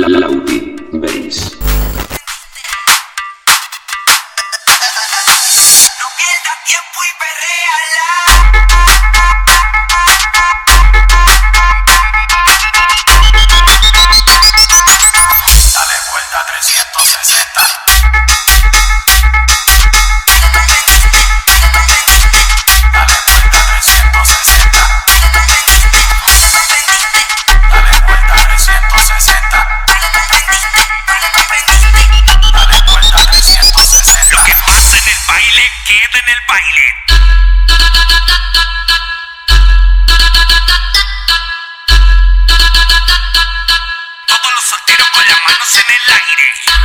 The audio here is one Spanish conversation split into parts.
No pierdas tiempo y perréala, dale vuelta a trescientos sesenta. se queda en el baile. Todos los solteros con las manos en el aire.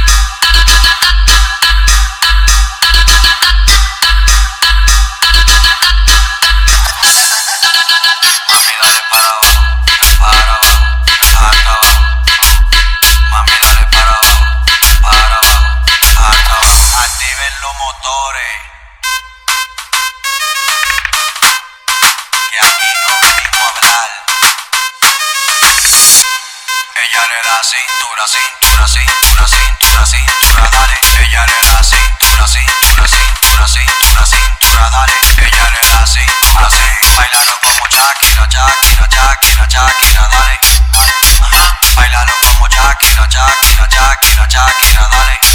Ella le da cintura, cintura, cintura, cintura, cintura, dale. Ella le da cintura, cintura, cintura, cintura, cintura, dale. Ella le da cintura, cintura. Bailalo como Shakira, Shakira, Shakira, Shakira, dale. Bailalo como Shakira, Shakira, Shakira, Shakira, dale.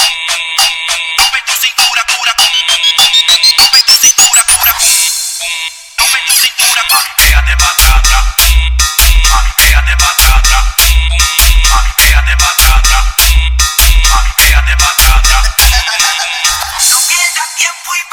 we.